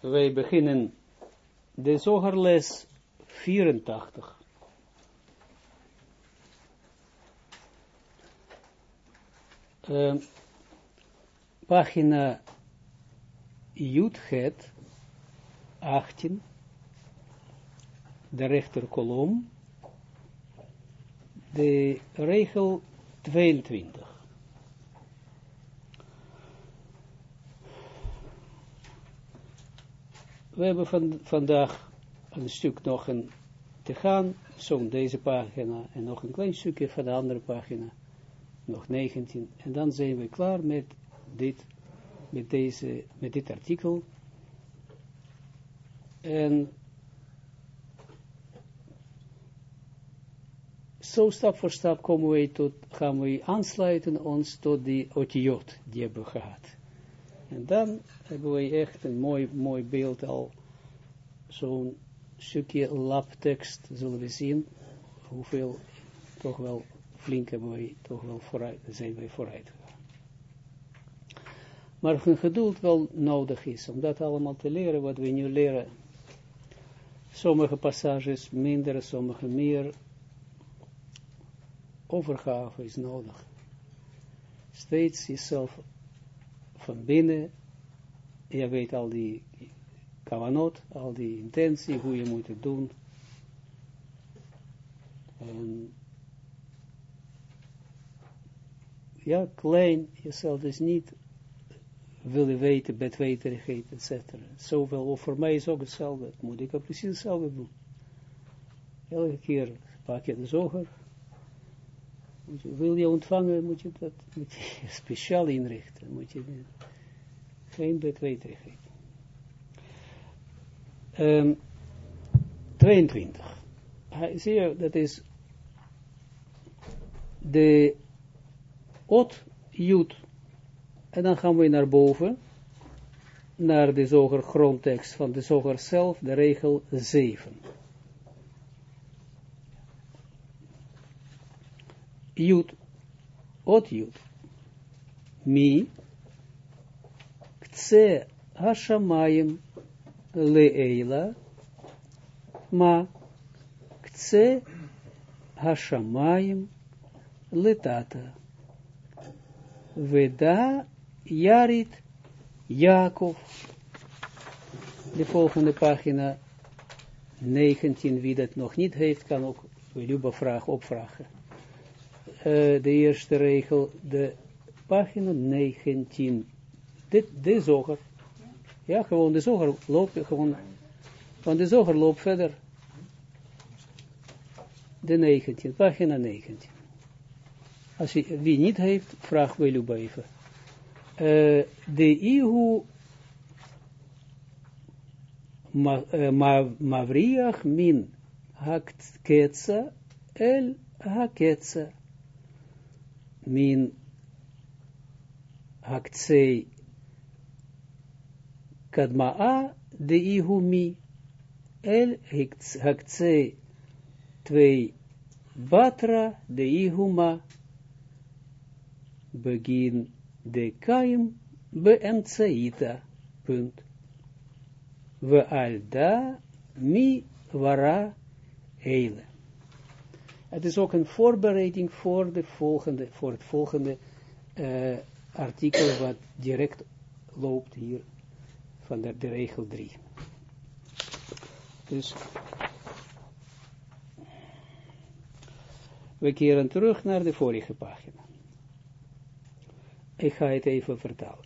Wij beginnen de zogerles 84. Uh, pagina Jutget 18, de rechterkolom, de regel 22. We hebben van, vandaag een stuk nog een, te gaan, zo'n deze pagina, en nog een klein stukje van de andere pagina, nog 19, en dan zijn we klaar met dit, met deze, met dit artikel, en zo stap voor stap komen we tot, gaan we aansluiten ons tot die otiot die hebben gehad. En dan hebben we echt een mooi, mooi beeld al, zo'n stukje labtekst, zullen we zien, hoeveel, toch wel, flink hebben toch wel vooruit, zijn wij vooruit gegaan. Maar een geduld wel nodig is, om dat allemaal te leren, wat we nu leren. Sommige passages minder, sommige meer, overgave is nodig. Steeds jezelf van binnen, je weet al die kavanot, al die intentie, hoe je moet het doen. En ja, klein, jezelf dus niet willen weten, betweterigheid, etc. Zoveel, voor mij is ook hetzelfde, moet ik ook precies hetzelfde doen. Elke keer pak je de zoger, wil je ontvangen, moet je dat moet je speciaal inrichten. Moet je geen betweterigheid. Um, 22. Zie je, dat is de ot jut. En dan gaan we naar boven, naar de zoger grondtekst van de zoger zelf, de regel 7. Jut, ot Jut, mi, kce hashamayim leila, ma, kce hashamayim letata. Veda Jarit Jacob. De volgende pagina 19, wie dat nog niet heeft, kan ook Luba vraag opvragen. Uh, de eerste regel, de pagina 19. Dit, de zoger. Ja, gewoon de zoger loopt gewoon. Want de zoger loopt verder. De 19, pagina 19. Als je, wie niet heeft, vraag Luba even. Uh, de ihu ma, mavriach min haketsa el haketsa min haktsei kadmaa de ihu mi el haktsei twee batra de ihuma begin de kaim beemtsaita, punt. We alda mi wara eile. Het is ook een voorbereiding voor, de volgende, voor het volgende uh, artikel wat direct loopt hier van de, regel 3. Dus we keren terug naar de vorige pagina. Ik ga het even vertalen.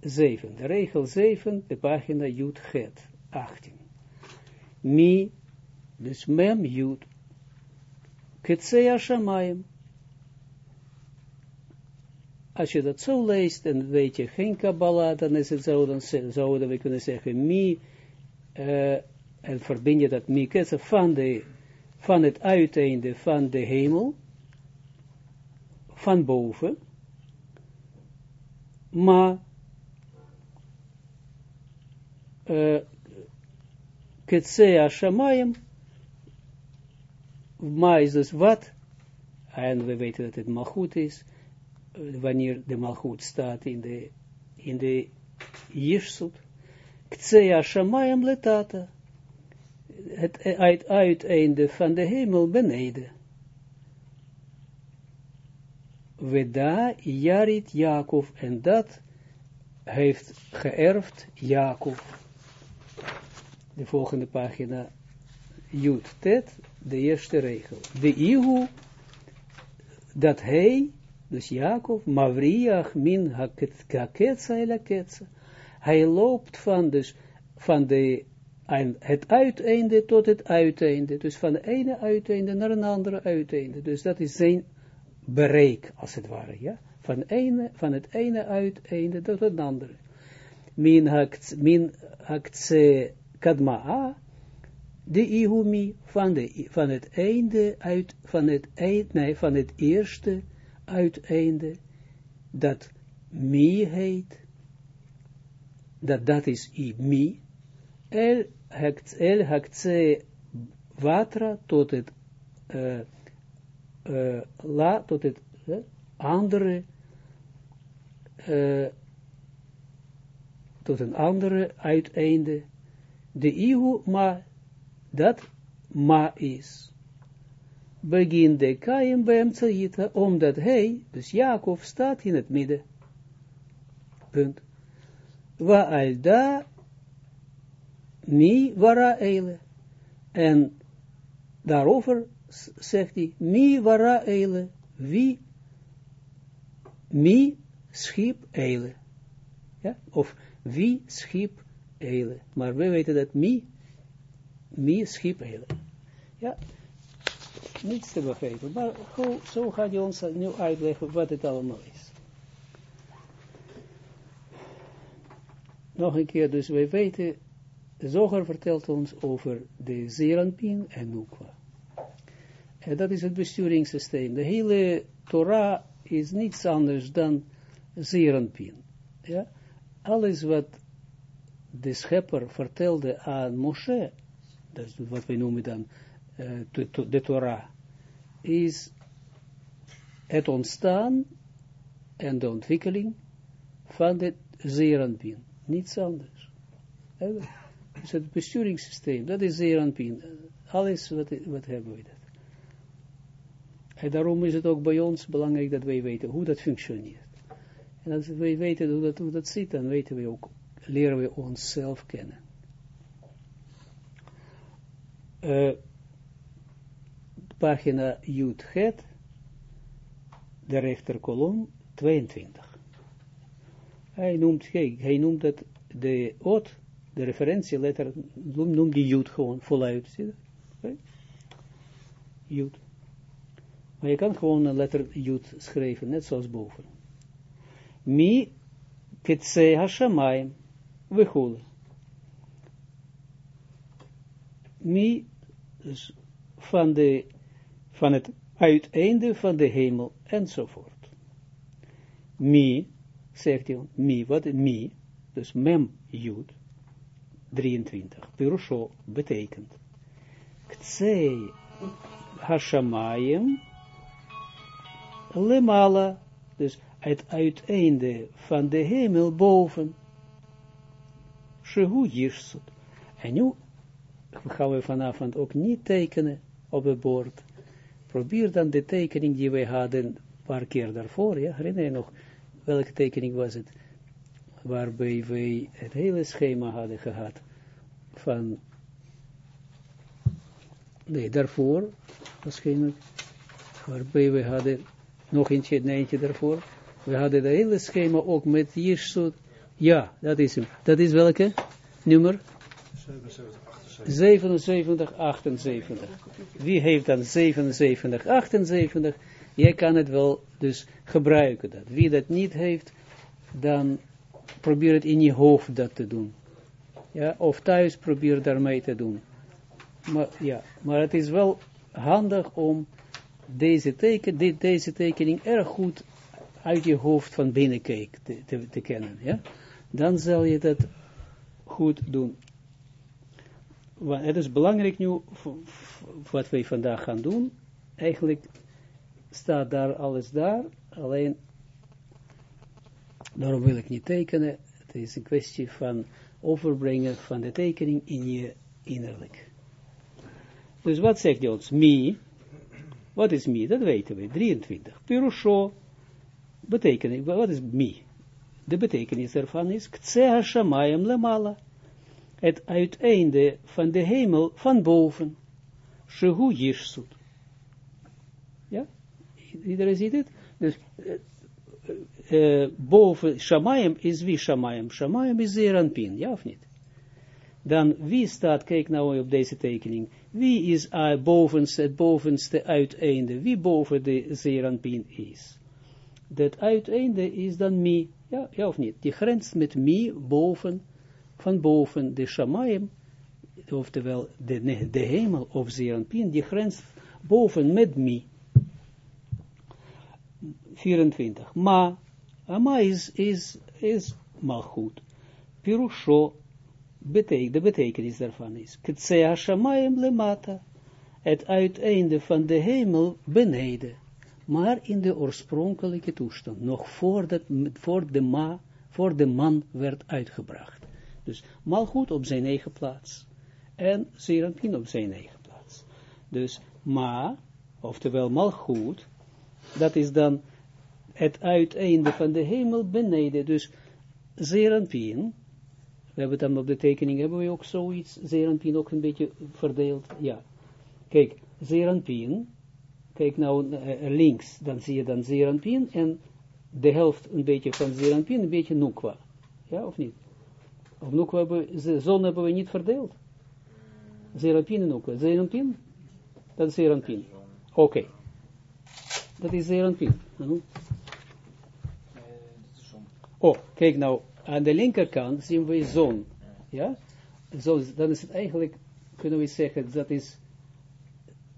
7. De regel 7, de pagina Jud Het, 18. Mi, dus mem Jud, Ketsea Shamayim. Als je dat zo leest, dan weet je geen Kabbalah, dan is het zo, dan zouden we kunnen zeggen, mi, uh, en verbind je dat mi, van, de, van het uiteinde van de hemel, van boven, ma ketsea shamayim, ma is dus wat, en we weten dat het malgoed is, wanneer de malgoed staat in de, in de Jirsut. Ktsea shamayim letata. Het uit, uiteinde van de hemel beneden. Weda Jarit Jacob en dat heeft geërfd Jacob. De volgende pagina, Jut Tet, de eerste regel. De Ihu, dat hij, dus Jacob, Mavriach min haketza elaketza, hij loopt van, dus, van de, het uiteinde tot het uiteinde, dus van de ene uiteinde naar een andere uiteinde, dus dat is zijn bereik, als het ware, ja, van, ene, van het ene uiteinde tot het andere. Min hakt, min haktse kadma'a, de ihumi, van, de, van het einde uit, van het eind, nee, van het eerste uiteinde, dat mi heet, dat dat is i mi, el hakt, el haktse watra tot het uh, la, tot het uh, andere, uh, tot een andere uiteinde, de ihu ma, dat ma is. Begin de kaim beemtsaita, omdat hij, dus Jacob, staat in het midden. Punt. Wa alda mi wara eile. En daarover zegt hij, mi wara eile, wie, mi schiep eile. Ja, of wie schiep eile. Maar we weten dat mi, mi schiep eile. Ja, niets te begrijpen. Maar zo gaat hij ons nu uitleggen wat het allemaal is. Nog een keer, dus wij weten, Zoger vertelt ons over de Zeranpin en Nukwa. En dat is het besturingssysteem. De hele Torah is niets anders dan Zeranpin. Ja? Alles wat de schepper vertelde aan Moshe, dat is wat wij noemen dan uh, de, de Torah, is het ontstaan en de ontwikkeling van het Zeranpin. Niets anders. Dus het besturingssysteem, dat is Zeranpin. Alles wat, wat hebben we dat. En daarom is het ook bij ons belangrijk dat wij weten hoe dat functioneert. En als wij weten hoe dat, hoe dat zit, dan weten we ook, leren we onszelf kennen. Uh, pagina Jut Het, de rechterkolom, 22. Hij noemt, kijk, hij noemt dat de oot, de referentieletter, noemt die Jut gewoon voluit. Zie je? Jut. Maar je kan gewoon een letter Jut schrijven, net zoals boven. Mi ketse hashamayim vechul. Mi dus van, de, van het uiteinde van de hemel enzovoort. Mi, zegt hij, mi, wat mi, dus mem jud, 23, pirusho betekent, ktsei hashamayim lemala, dus het uiteinde van de hemel boven. Shehu jirsut. En nu gaan we vanavond ook niet tekenen op het bord. Probeer dan de tekening die wij hadden een paar keer daarvoor, ja, herinner je nog, welke tekening was het? Waarbij wij het hele schema hadden gehad van, nee, daarvoor, waarschijnlijk, waarbij we hadden nog eentje, een eentje daarvoor. We hadden het hele schema ook met Jirsut. Ja, dat is hem. Dat is welke? Nummer? 77, 78. Wie heeft dan 77, 78? Jij kan het wel dus gebruiken. Dat. Wie dat niet heeft, dan probeer het in je hoofd dat te doen. Ja, of thuis probeer daarmee te doen. Maar, ja, maar het is wel handig om deze, teken, deze tekening erg goed uit je hoofd van binnen te, te, te, kennen, ja, dan zal je dat goed doen. Het is belangrijk nu, wat wij vandaag gaan doen, eigenlijk staat daar alles daar, alleen, daarom wil ik niet tekenen, Het is een kwestie van overbrengen van de tekening in je innerlijk. Dus wat zegt hij ons? Mi. Wat is mi? Dat weten we. 23. Pirusho. Betekenis. Wat is mi? De betekenis ervan is Ktse Hashamayim lemala. Het uiteinde van de hemel van boven. Shehu Yishsut. Ja? Iedereen ziet het? Dus uh, boven Shamayim is wie Shamayim? Shamayim is Zeranpin, ja of niet? Dan wie staat, kijk nou op deze tekening, wie is uh, bovenste, het bovenste uiteinde, wie boven de Zeranpin is? Dat uiteinde is dan mi, ja, ja of niet? Die grens met mi boven, van boven de Shamayim, oftewel de, de hemel of Zeranpin, die grens boven met mi. 24. Ma, ma is, is, is malchut. Pirusho, betek, de betekenis daarvan is. Ktsea shamayim lemata. Het uiteinde van de hemel beneden. Maar in de oorspronkelijke toestand. Nog voordat, voor de ma, voor de man werd uitgebracht. Dus malchut op zijn eigen plaats. En Serampin op zijn eigen plaats. Dus ma, oftewel malchut, dat is dan het uiteinde van de hemel beneden. Dus Zeranpien, we hebben dan op de tekening, hebben we ook zoiets, Zeranpien ook een beetje verdeeld. Ja, kijk, Zeranpien, kijk nou uh, links, dan zie je dan Zeranpien en de helft een beetje van Zeranpien, een beetje Nukwa. Ja, of niet? Nukwa hebben we, zon hebben we niet verdeeld. Zeranpien en Nukwa. Zeranpien? Dat is Zeranpien. Oké. Okay. Dat is Zeranpien. Uh -huh. Oh, kijk nou, aan de linkerkant zien we zon. Ja? Zo, dan is het eigenlijk, kunnen we zeggen, dat is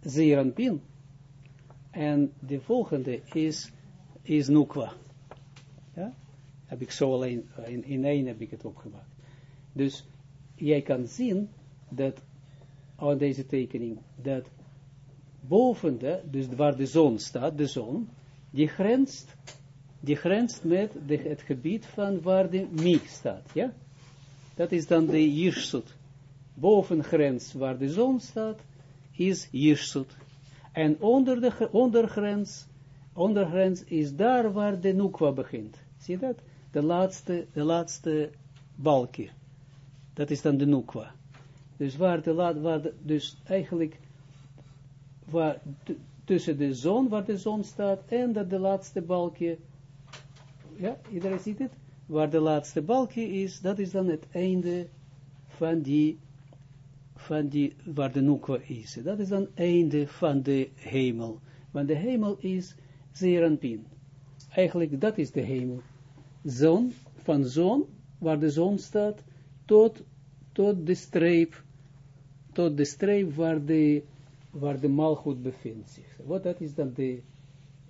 Zeranpin. En de volgende is, is Nukwa. Ja? Heb ik zo alleen, in, in één heb ik het opgemaakt. Dus jij kan zien dat, aan deze tekening, dat boven de, dus waar de zon staat, de zon, die grenst die grenst met de, het gebied van waar de mi staat, ja? Dat is dan de Jirsut. Bovengrens waar de zon staat, is Jirsut. En onder de ondergrens, ondergrens is daar waar de Nukwa begint. Zie dat? De laatste, de laatste balkje. Dat is dan de Nukwa. Dus waar de, de, dus eigenlijk, waar, tussen de zon, waar de zon staat, en dat de laatste balkje, ja, iedereen ziet het, waar de laatste balkje is, dat is dan het einde van die, van die, waar de nukwa is. Dat is dan het einde van de hemel. Want de hemel is Zeranpin. Eigenlijk, dat is de hemel. Zon, van zon, waar de zon staat, tot, tot de streep, tot de streep waar de, waar de malgoed bevindt zich. Wat dat is dan de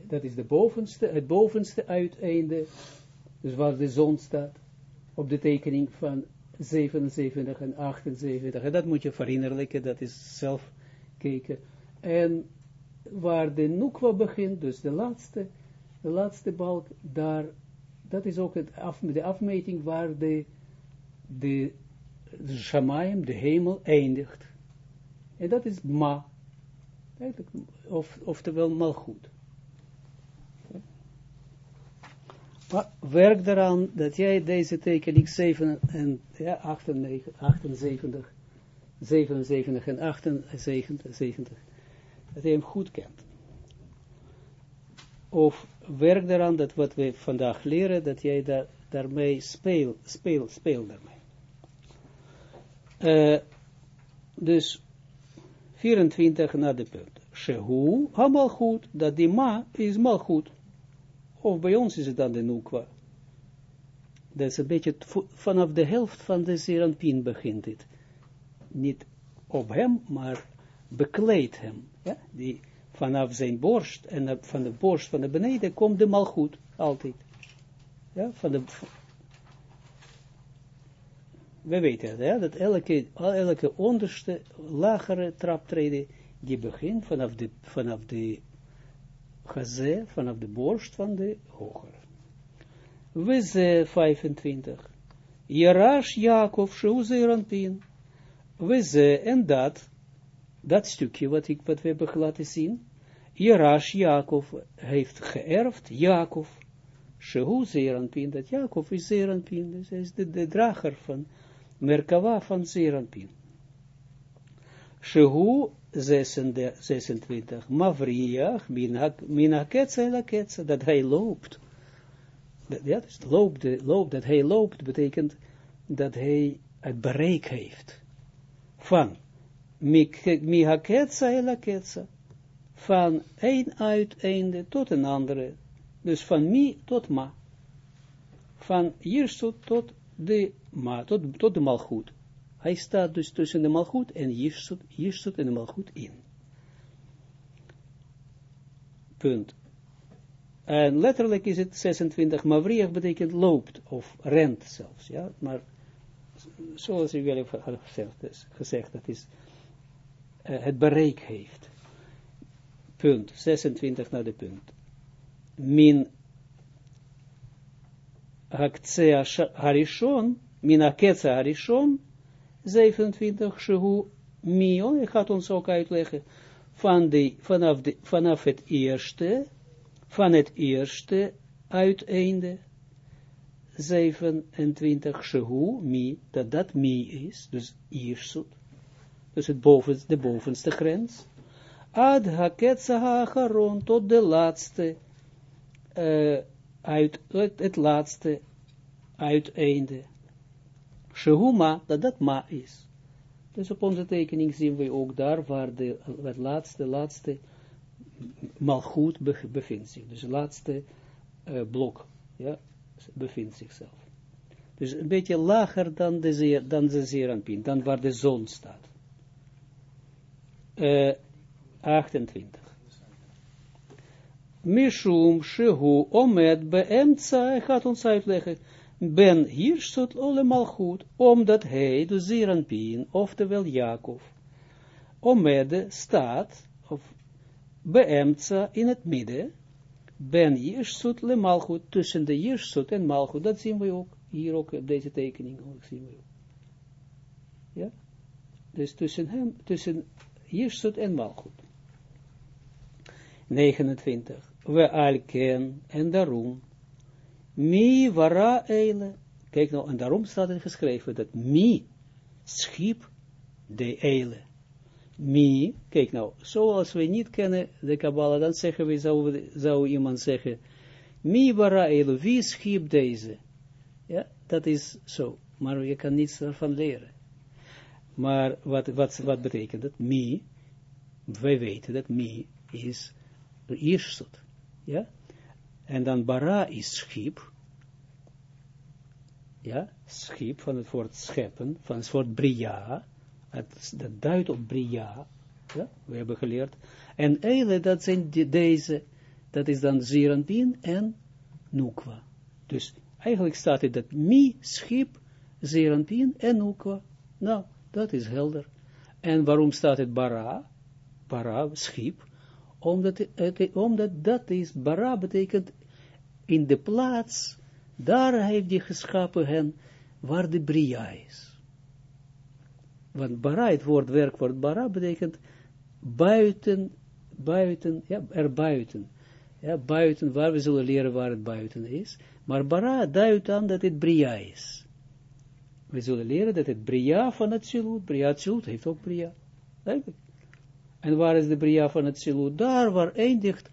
dat is de bovenste, het bovenste uiteinde, dus waar de zon staat, op de tekening van 77 en 78, en dat moet je verinnerlijken, dat is zelf kijken, en waar de Nukwa begint, dus de laatste, de laatste balk, daar, dat is ook het af, de afmeting waar de, de, de Shamayim, de hemel, eindigt. En dat is Ma, of, oftewel Malchut. werk eraan dat jij deze tekening 7 en, ja, 78, 78, 77 en 78, dat je hem goed kent. Of werk eraan dat wat we vandaag leren, dat jij daar, daarmee speel, speel, speel daarmee. Uh, dus 24 naar de punt. Shehu, ha goed, dat die ma is mal goed. Of bij ons is het dan de Nukwa. Dat is een beetje vanaf de helft van de Zeranpin begint het. Niet op hem, maar bekleedt hem. Ja? Die, vanaf zijn borst en van de borst van de beneden komt de malgoed, altijd. Ja, van de, we weten dat elke, elke onderste, lagere traptreden, die begint vanaf de, vanaf de Gazé, vanaf de borst van de hogere. We ze 25. Jerash Jacob, Sheuzeranpin. We ze, en dat, dat stukje wat, ik, wat we hebben laten zien, Jerash Jacob heeft geërfd, Jacob, Shehu Zeranpin, dat Jacob is Zeranpin, dus hij is de, de drager van Merkava van Zeranpin. Shehu 26, Mavriach, Mina Ketsa la Ketsa, dat hij loopt. Dat, ja, dus loopt, loopt, dat hij loopt, betekent dat hij het bereik heeft. Van Miha Ketsa la Ketsa. Van een uiteinde tot een andere. Dus van mi tot ma. Van Jirsut tot de ma, tot, tot de malgoed. Hij staat dus tussen de malgoed en Jirsut, Jirsut en de malgoed in. Punt. En letterlijk is het 26, Mavriach betekent loopt, of rent zelfs, ja, maar zoals ik wel heb gezegd, gezegd dat is uh, het bereik heeft. Punt, 26 naar de punt. Min haktsea harishon, min haketsea harishon, 27, shehu mion, ik ga het ons ook uitleggen, van de, vanaf, de, vanaf het eerste, van het eerste uiteinde, 27, shehu, mi, dat dat mi is, dus Iersut, dus het boven, de bovenste grens, ad haketsa tot de laatste, uh, uit, het, het laatste uiteinde, Shehuma, dat dat ma is. Dus op onze tekening zien we ook daar waar de, het laatste, laatste malgoed bevindt zich. Dus het laatste uh, blok, ja, bevindt zichzelf. Dus een beetje lager dan de, zeer, dan de dan waar de zon staat. Uh, 28. Mishum shehu omed beemtsa, hij gaat ons uitleggen, ben hier stond allemaal goed, omdat hij, de Zeranpien, oftewel Jacob, omede staat, of beemtsa in het midden, ben Jirsut le malchut, tussen de Jirsut en malchut, dat zien we ook, hier ook op deze tekening, ook zien we. Ja? Dus tussen hem, tussen Jirsut en malchut. 29. We alken en daarom, Mi vara eile. Kijk nou, en daarom staat er geschreven dat mi schiep de eile. Mi, kijk nou, zoals we niet kennen de Kabbalah, dan zeggen we, zou, zou iemand zeggen, mi vara eile, wie schiep deze? Ja, dat is zo, maar je kan niets ervan leren. Maar wat, wat, wat betekent dat? Mi, wij weten dat mi is eerst, ja, en dan bara is schip. Ja, schip van het woord scheppen, van het woord bria. Het, dat duidt op bria. Ja, we hebben geleerd. En eile, dat zijn deze, dat is dan Zeranpin en Nukwa. Dus eigenlijk staat het dat mi, schip, Zeranpin en Nukwa. Nou, dat is helder. En waarom staat het bara? Bara, schip omdat, omdat dat is, bara betekent in de plaats, daar heeft hij geschapen hen, waar de bria is. Want bara, het woord, werkwoord bara, betekent buiten, buiten, ja, erbuiten. Ja, buiten, waar we zullen leren waar het buiten is. Maar bara duidt aan dat het bria is. We zullen leren dat het bria van het zilut, bria zilut heeft ook bria. En waar is de bria van het silut? Daar waar eindigt,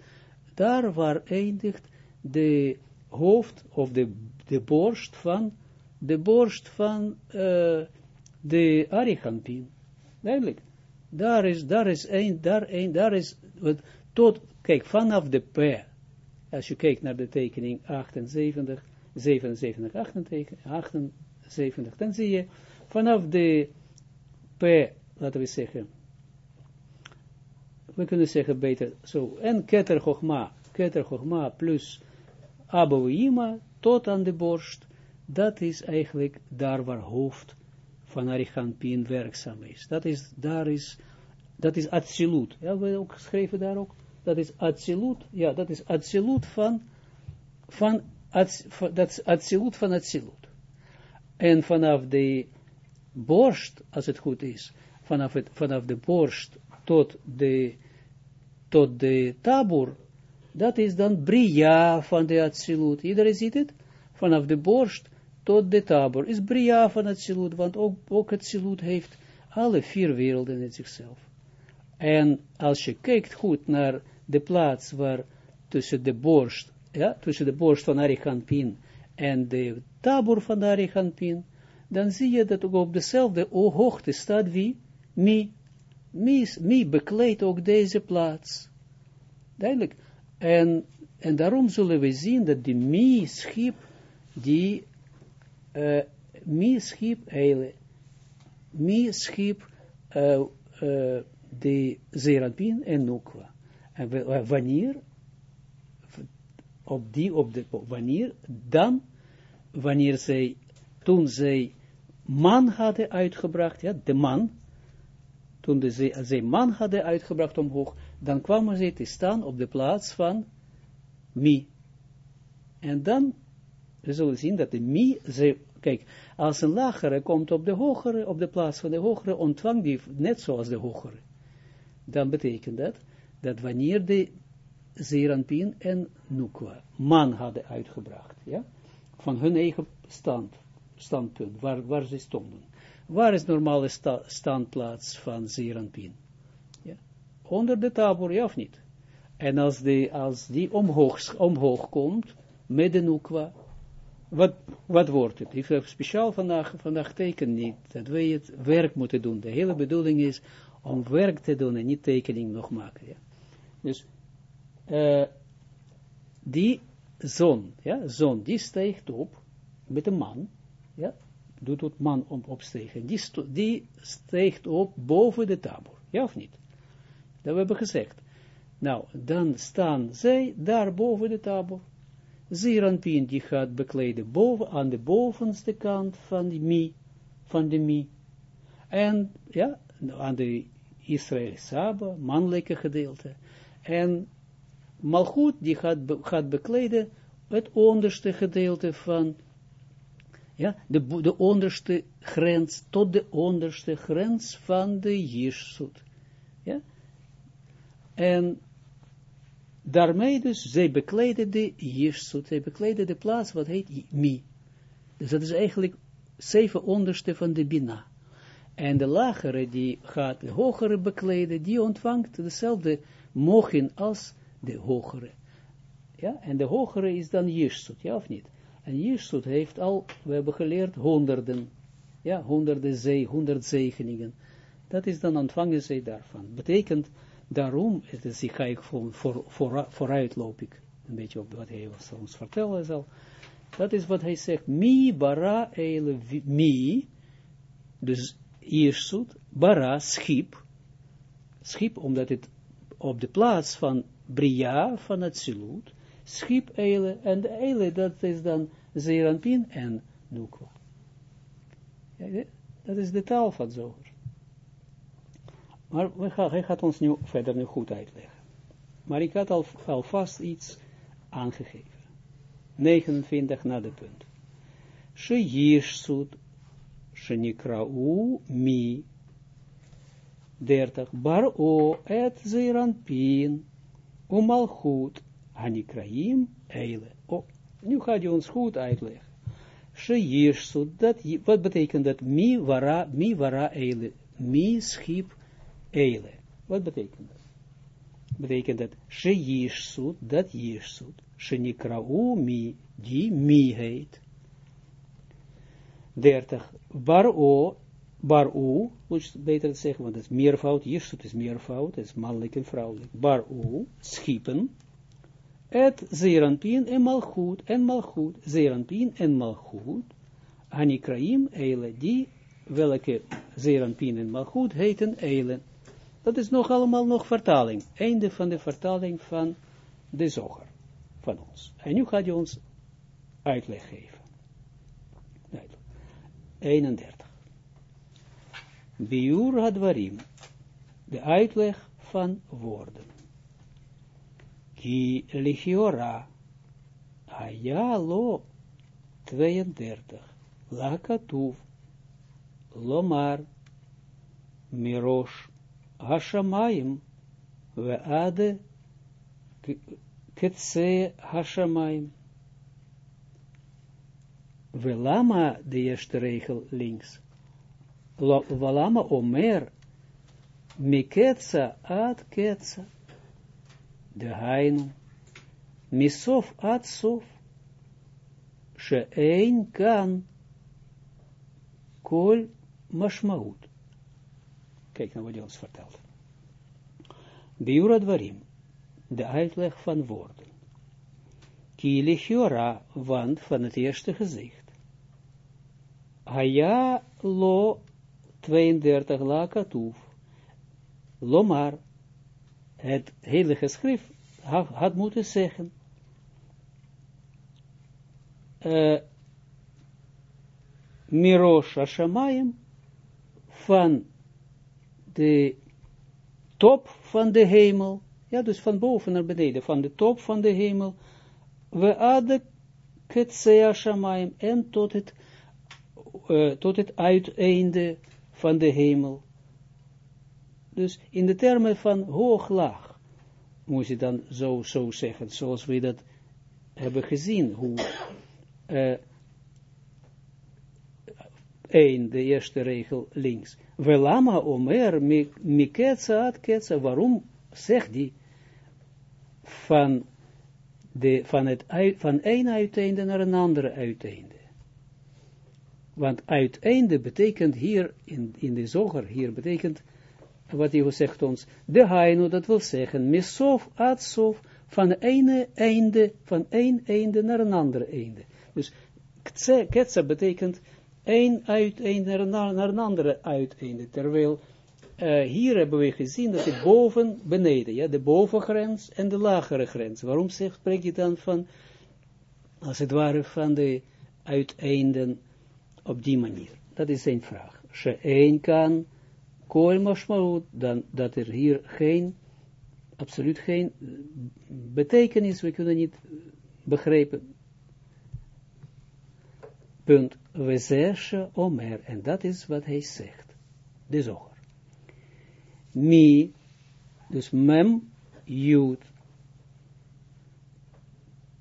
daar waar eindigt de hoofd of de, de borst van, de borst van uh, de Arichampin. Duidelijk. Daar is, daar is een, daar een, daar is, tot, kijk, vanaf de P, als je kijkt naar de tekening 78, 77, 78, 78, dan zie je vanaf de P, laten we zeggen, we kunnen zeggen beter zo, en keter chogma, chogma plus abouima tot aan de borst, dat is eigenlijk daar waar hoofd van Arichampin werkzaam is. Dat is, daar is, dat is absoluut. Ja, we ook geschreven daar ook. Dat is absoluut, ja, dat is absoluut van, van, dat is absoluut van absoluut. En vanaf de borst, als het goed is, vanaf, het, vanaf de borst tot de, tot de tabur, dat is dan bria van de absolute. Iedereen ziet het? Vanaf de borst tot de tabur is bria van absolute, want ook, ook absolute heeft alle vier werelden in zichzelf. En als je kijkt goed naar de plaats waar tussen de borst, ja, tussen de borst van Arichampin en de tabur van Arichampin, dan zie je dat ook op dezelfde hoogte staat wie? Mi. Mi, mi bekleedt ook deze plaats. Duidelijk. En, en daarom zullen we zien dat die mi-schip, die uh, mi-schip, mi-schip, uh, uh, de en Nukwa. En wanneer, op die, op de, wanneer, dan, wanneer zij, toen zij man hadden uitgebracht, ja, de man, toen zij man hadden uitgebracht omhoog, dan kwamen zij te staan op de plaats van mi. En dan, we zullen zien dat de mi, zij, kijk, als een lagere komt op de hogere, op de plaats van de hogere, ontvangt die net zoals de hogere dan betekent dat, dat wanneer de Zeranpin en Nukwa man hadden uitgebracht, ja, van hun eigen stand, standpunt, waar, waar ze stonden. Waar is normale sta, standplaats van Zeranpin? Onder de tabor, ja of niet? En als die, als die omhoog, omhoog komt, met de Nukwa, wat, wat wordt het? Ik heb speciaal vandaag, vandaag teken niet, dat wij het werk moeten doen. De hele bedoeling is om werk te doen en niet tekening nog maken. Ja. Dus uh, die zon, ja, zon, die steekt op met een man, ja, doet het man om opstegen, die, die steekt op boven de tabor, ja of niet? Dat hebben we gezegd. Nou, dan staan zij daar boven de tabor. Zeranpien die gaat bekleden boven, aan de bovenste kant van de mi, van de mi. En, ja, aan de Israël Saba, mannelijke gedeelte. En Malchut, die gaat, gaat bekleden het onderste gedeelte van, ja, de, de onderste grens, tot de onderste grens van de Jirsut. Ja. En daarmee dus, zij bekleden de Jirsut, zij bekleden de plaats wat heet Mi. Dus dat is eigenlijk zeven onderste van de Bina. En de lagere die gaat de hogere bekleden, die ontvangt dezelfde mogen als de hogere. Ja, en de hogere is dan Jirsut, ja of niet? En Jirsut heeft al, we hebben geleerd, honderden, ja, honderden zee, honderd zegeningen. Dat is dan ontvangen zij daarvan. Betekent, daarom, is, ga ik voor, voor, voor, vooruit loop ik, een beetje op wat hij ons vertellen zal. Dat is wat hij zegt, mi bara ele mi, dus Jirsut, bara, schip, schip omdat het op de plaats van Bria, van het Silut, schip eile, en de eile, dat is dan Zeranpin en Nukwa. Dat is de taal van Zoger. Maar we gaan, hij gaat ons nu verder nu goed uitleggen. Maar ik had al, alvast iets aangegeven. 29 na de punt. She Jirsut shenikrau mi. 30. Bar o et zeranpin, umalchut, hanikraim eile. Oh, nu gaat je ons goed uitleggen. Dat, wat betekent dat? Mi vara, mi vara eile. Mi schip eile. Wat betekent dat? Betekent dat Sheyirsut, dat Yirsut. Shenikrau mi, die mi heet. 30. Bar-o, bar-u, moet je beter zeggen, want het is meervoud, Jirsut is meervoud, het is mannelijk en vrouwelijk. Bar-u, schiepen, et zeranpien en malchut, en malchut, zeranpien en malchut, anikraim, eile, die, welke zeranpien en malchut heten eilen. Dat is nog allemaal nog vertaling, einde van de vertaling van de zoger, van ons. En nu gaat je ons uitleg geven. 31. Biur hadwarim, de uitleg van woorden. Ki lichiora, aya lo 32. lakatuv, lomar, mirosh, hashamayim, we ade, ketse hashamayim. Velama, de eerste regel links. Velama omer, miketsa ad ketsa. De hainu. Misof ad sof. Sheein kan. Kol mashmaut. Kijk nou wat hij ons vertelt. Biura dwarim. De uitleg van woorden. Kili want van het eerste gezicht. Haya lo 32 la katuf. Lomar, het hele geschrift had, moeten zeggen. Uh, van de top van de hemel, ja dus van boven naar beneden, van de top van de hemel, we hadden Ketsea Shamayim en tot het uh, tot het uiteinde van de hemel. Dus in de termen van hoog-laag, moet je dan zo, zo zeggen, zoals we dat hebben gezien, hoe uh, één, de eerste regel links. Velama omer miketsa ad ketsa, waarom zegt die van, de, van, het, van één uiteinde naar een andere uiteinde? Want uiteinde betekent hier, in, in de zoger, hier betekent, wat hij zegt ons, de haino, dat wil zeggen, misof, adsof, van ene einde, van één einde naar een andere einde. Dus ketsa betekent één uiteinde naar, naar een andere uiteinde, terwijl uh, hier hebben we gezien dat het boven, beneden, ja, de bovengrens en de lagere grens. Waarom zegt, spreek je dan van, als het ware, van de uiteinden, op die manier. Dat is zijn vraag. Ze één kan, mashmaut, dan dat er hier geen, absoluut geen betekenis, we kunnen niet begrijpen. Punt. We zeggen omer, en dat is wat hij zegt. De zoger. Mi, dus mem, jut,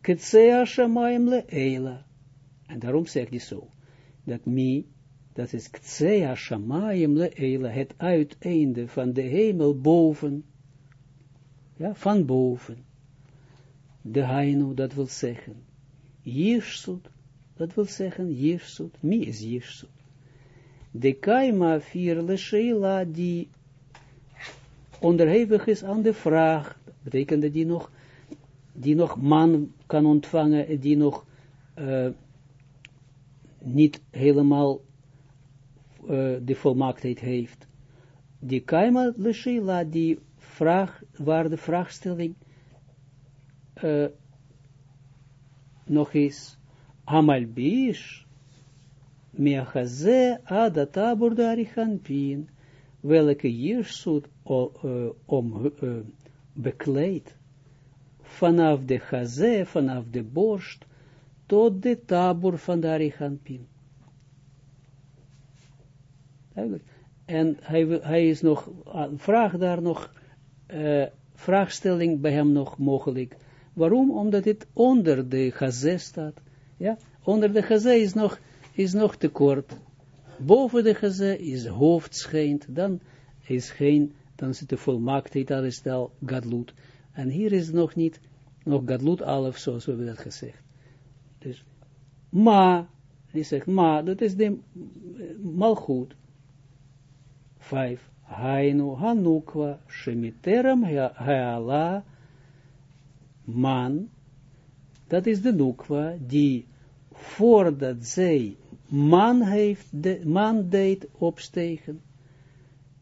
ketsea shamayim le eila. En daarom zegt hij zo dat mi, dat is ktsea shamayim le het uiteinde van de hemel boven, ja, van boven. De hainu, dat wil zeggen, jirsut, dat wil zeggen, jirsut, mi is jirsut. De kaima vier le sheila, die onderhevig is aan de vraag, betekent dat die nog, die nog man kan ontvangen, die nog uh, niet helemaal uh, de volmaaktheid heeft. Die kaima leshila, die vraag, waar de vraagstelling uh, nog is, Hamalbish, Meachaze adatabur darichanpin, welke Jirsut om bekleed, vanaf de chaze, vanaf de borst, tot de tabur van de Arichampin. En hij, hij is nog, vraag daar nog, uh, vraagstelling bij hem nog mogelijk. Waarom? Omdat het onder de gazé staat. Ja, onder de gazé is nog, is nog te kort. Boven de gazé is hoofd schijnt, dan is geen, dan zit de volmaaktheid, dat is al gadlut. En hier is nog niet, nog gadlut alef, zoals we dat gezegd. Dus, ma, die zegt, ma, dat is de malchut. Vijf, hainu hanukwa, shemiteram haala, man, dat is de nukwa, die voordat zij man heeft, de, man deed opstegen,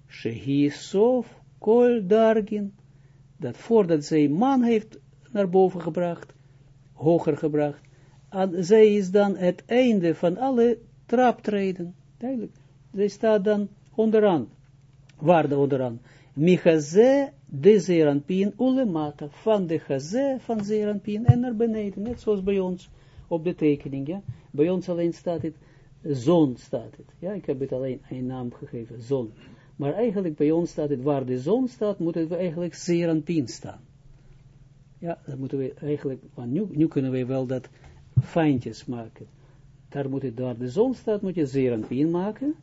shehi sof kol dargin, dat voordat zij man heeft naar boven gebracht, hoger gebracht, zij is dan het einde van alle traptreden. Duidelijk. Zij staat dan onderaan. Waar de onderaan? Michaze de zeranpien ulemata. Van de chaze van zeranpien en naar beneden. Net zoals bij ons op de tekening. Ja? Bij ons alleen staat het zon staat het. Ja, ik heb het alleen een naam gegeven, zon. Maar eigenlijk bij ons staat het, waar de zon staat, moeten we eigenlijk Zeranpien staan. Ja, dat moeten we eigenlijk, want nu, nu kunnen we wel dat fijntjes maken. Daar moet het, waar de zon staat, moet je Zeranpien maken.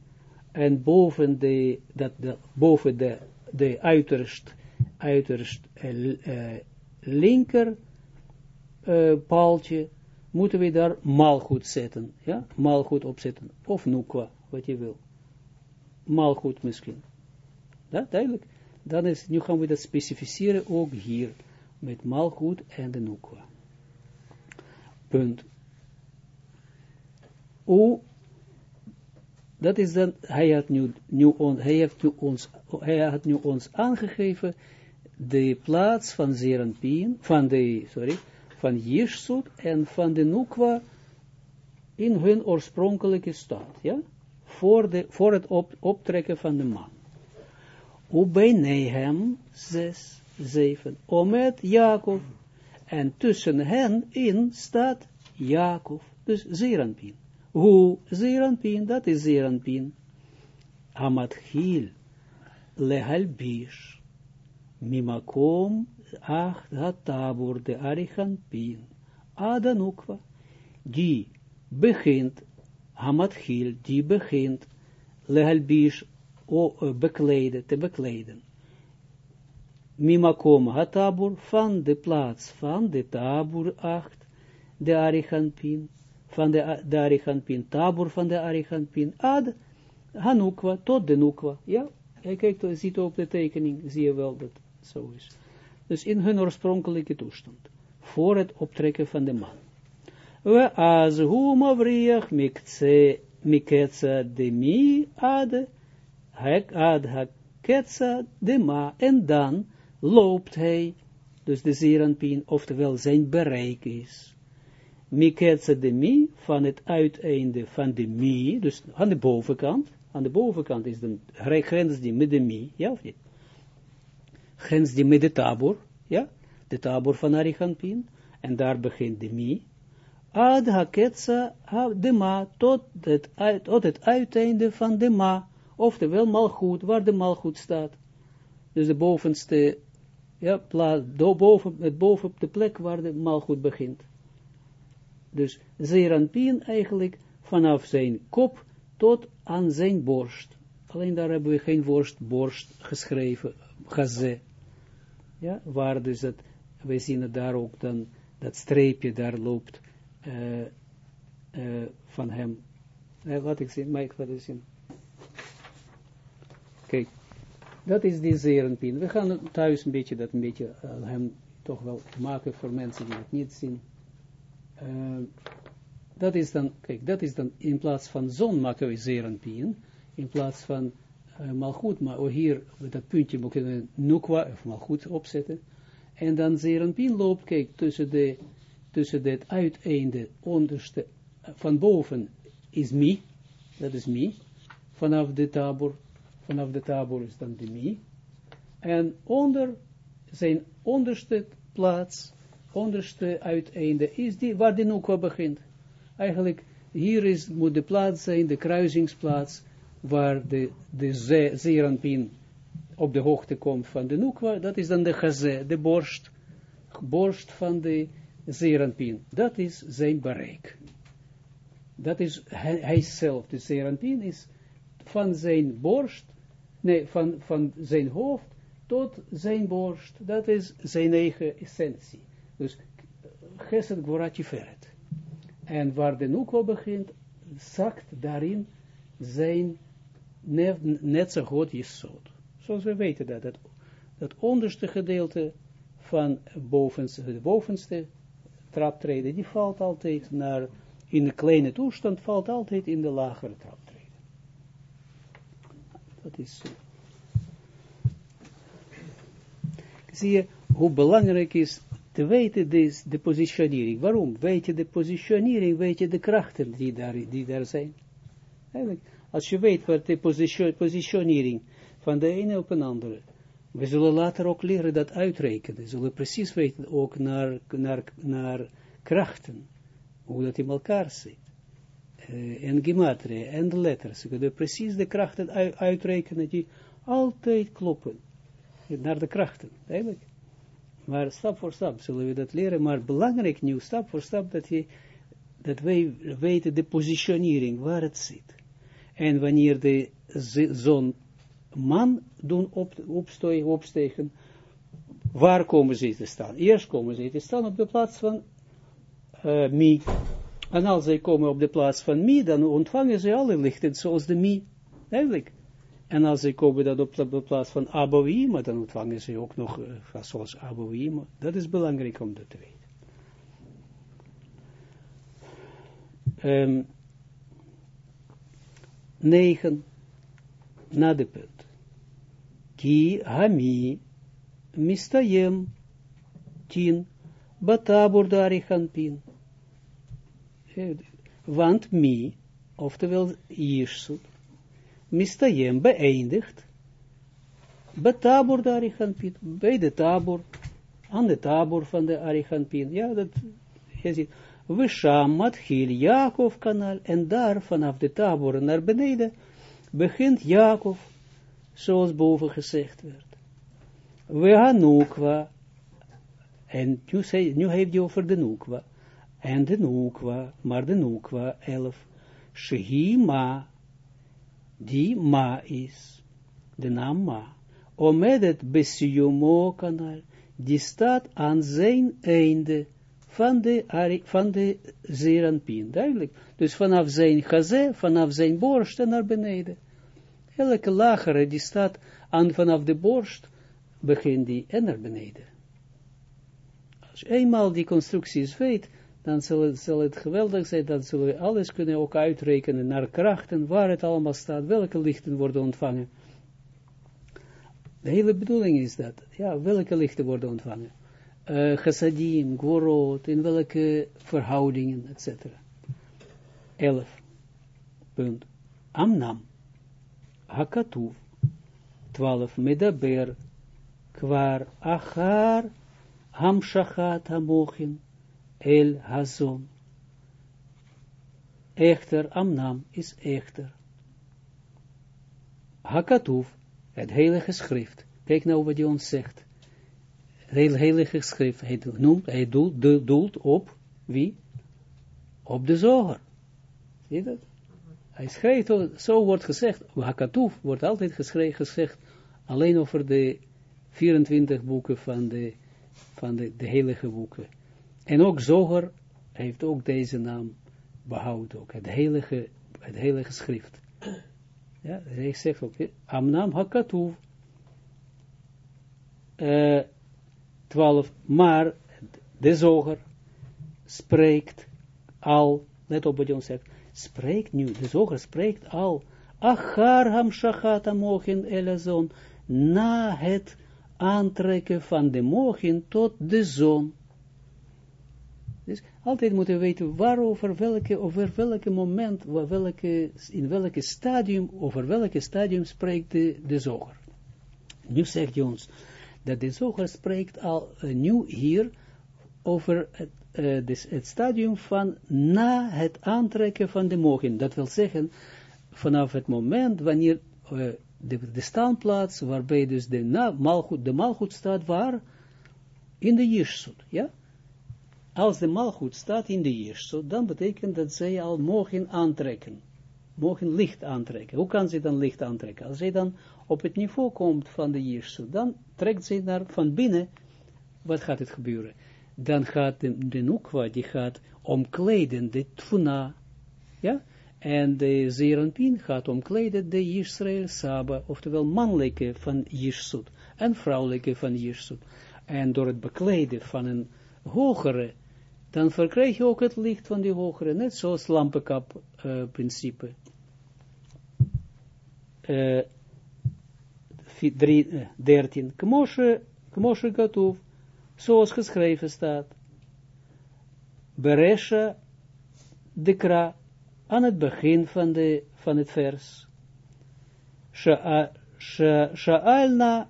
En boven de, dat, de, boven de, de uiterst, uiterst uh, linker uh, paaltje, moeten we daar malgoed zetten. Ja, malgoed opzetten. Of nukwa, wat je wil. Malgoed misschien. Ja, duidelijk. Dan is, nu gaan we dat specificeren ook hier. Met malgoed en de nukwa. Punt. O, dat is dan, hij had nu, on, hij heeft nu ons, hij had nu ons aangegeven de plaats van Zeranpien, van de, sorry, van Jirsut en van de Nukwa in hun oorspronkelijke staat, ja, voor, de, het op, optrekken van de man. Ubei Nehem, 6, 7, Omet Jacob, en tussen hen in staat Jacob, dus Zeranpien. Hoe Zeranpien, dat is Zeranpien. Amatchil, lehalbish, mimakom ach tabur de arichanpin, adanukwa, die begint, hamatchil, die begint, lehalbish, o, bekleden, te bekleden. Mimakom hatabur, van de plaats van de tabur acht, de arichanpin, van de, de arichanpin, tabur van de arichanpin, ad hanukwa, tot de nukwa. Ja, hij kijkt, ziet op de tekening, zie je wel dat zo is. Dus in hun oorspronkelijke toestand. Voor het optrekken van de man. We az hu mavriach miketsa de mi ad hek ad haketsa de ma. En dan loopt hij, dus de zeeranpien, oftewel zijn bereik is. Miketsa de mi, van het uiteinde van de mi, dus aan de bovenkant, aan de bovenkant is de grens die met de mi, ja of niet? Grens die met de tabor, ja, de tabor van Arichampin, en daar begint de mi, ad haketsa de ma, tot het, tot het uiteinde van de ma, oftewel malgoed, waar de malgoed staat. Dus de bovenste, ja, plaats, boven, het boven de plek waar de malgoed begint. Dus Zeranpien eigenlijk vanaf zijn kop tot aan zijn borst. Alleen daar hebben we geen worst, borst geschreven, gazé ja, waar dus dat, wij zien het daar ook dan, dat streepje daar loopt uh, uh, van hem. Uh, laat ik zien, Mike, laat ik zien. Kijk, dat is die zerenpin. We gaan thuis een beetje dat een beetje hem toch wel maken voor mensen die het niet zien. dat is dan, kijk, dat is dan in plaats van zon maken we zerenpin, in plaats van uh, malgoed, maar hier, met dat puntje, moet je nukwa, of malgoed opzetten, en dan zerenpien loopt, kijk, tussen, de, tussen het uiteinde, onderste, van boven is mi, dat is mi, vanaf de tabor, vanaf de tabor is dan de mi, en onder zijn onderste plaats, onderste uiteinde, is die, waar de nukwa begint. Eigenlijk, hier is, moet de plaats zijn, de kruisingsplaats, waar de, de zeeranpien op de hoogte komt van de nukwa, dat is dan de gazé, de borst, borst van de zeeranpien. Dat is zijn bereik. Dat is hij, zelf, de zeeranpien is van zijn borst, nee, van, van zijn hoofd tot zijn borst. Dat is zijn eigen essentie. Dus Gesed Gvorati Feret. En waar de nukwa begint, zakt daarin zijn net, zo goed Jesod. Zoals we weten dat, dat, onderste gedeelte van bovenste, de bovenste traptreden, die valt altijd naar, in de kleine toestand, valt altijd in de lagere traptreden. Dat is zo. Zie je hoe belangrijk is te weten des, de positionering. Waarom? Weet je de positionering, weet je de krachten die daar, die daar zijn. Eigenlijk, als je weet wat de positionering van de ene op een andere. We zullen later ook leren dat uitrekenen. We zullen precies weten ook naar, naar, naar krachten. Hoe dat in elkaar zit. uh, en gematria en de letters. Ze kunnen precies de krachten uitrekenen die altijd kloppen. Naar de krachten, eigenlijk. Maar stap voor stap zullen we dat leren. Maar belangrijk nieuw, stap voor stap, dat, je, dat wij weten de positionering, waar het zit. En wanneer de zo'n man doen op, opstegen, waar komen ze te staan? Eerst komen ze te staan op de plaats van uh, mi. En als zij komen op de plaats van mi, dan ontvangen ze alle lichten zoals de mi. Eigenlijk. En als ze komen dan op de plaats van Abouima, dan ontvangen ze ook nog uh, zoals Abouima. Dat is belangrijk om dat te weten. Um, negen, na de punt. Ki hami mistayem tien batabur darichanpin. Want mi, oftewel Jirsut, mistayem beëindigt, betabur de Arichanpin, bij de tabor, aan de tabor van de Arichanpin. Ja, dat, je ziet, we shamat hil Jacob kanaal, en daar vanaf de tabor naar beneden, begint Jacob, zoals boven gezegd werd. We Hanukwa, en nu, zei, nu heeft hij over de Nukwa, en de Nukwa, maar de Nukwa, elf, Shehi Ma, die Ma is, de naam Ma, omedet besiyumo kanaal, die staat aan zijn einde van de, van de zeranpien, duidelijk. Dus vanaf zijn gazé, vanaf zijn borst en naar beneden. Elke lagere die staat aan vanaf de borst, begint die en naar beneden. Als je eenmaal die constructies weet, dan zal het, zal het geweldig zijn, dan zullen we alles kunnen ook uitrekenen naar krachten, waar het allemaal staat, welke lichten worden ontvangen. De hele bedoeling is dat, ja, welke lichten worden ontvangen. Uh, chassadim, gworot, in welke verhoudingen, etc. 11. Punt. Amnam. Hakatuv. 12. Medaber. Kwar achar. Hamshachat hamochin el hazon. Echter, Amnam is echter. Hakatuf, het heilige schrift. Kijk nou wat hij ons zegt. Heilige schrift, hij, hij doelt, op wie? Op de zoger. Zie je dat? Hij schrijft, zo wordt gezegd, Hakatuf wordt altijd gezegd, alleen over de 24 boeken van de, van de, de heilige boeken. En ook Zoger heeft ook deze naam behouden, ook het heilige, het heilige schrift. Ja, hij zegt ook, Amnam Hakatuv, uh, 12, maar de Zoger spreekt al, let op wat ons zegt, spreekt nu, de Zoger spreekt al, Achar ham shachata mochin elazon, na het aantrekken van de mochin tot de zon. Dus altijd moeten we weten waarover welke, over welke moment, welke, in welke stadium, over welke stadium spreekt de, de zoger. Nu zegt hij ons dat de zoger spreekt al uh, nu hier over het, dus het stadium van na het aantrekken van de mogen. Dat wil zeggen, vanaf het moment wanneer uh, de, de staanplaats, waarbij dus de, na, malgoed, de malgoed staat waar? In de Jirsut, ja? als de malgoed staat in de eerste, dan betekent dat zij al mogen aantrekken. Mogen licht aantrekken. Hoe kan ze dan licht aantrekken? Als zij dan op het niveau komt van de eerste, dan trekt zij naar van binnen, wat gaat het gebeuren? Dan gaat de, nukwa, die gaat omkleden de tfuna, ja, en de zeranpin gaat omkleden de Israël Saba, oftewel mannelijke van Jirsut, en vrouwelijke van Jirsut. En door het bekleden van een hogere dan verkrijg je ook het licht van die hogere, net zoals lampenkap uh, principe. Uh, 13. Kmoshe, Kmoshe Gatuv, zoals geschreven staat. Beresha dekra, aan het begin van, de, van het vers. Sha'alna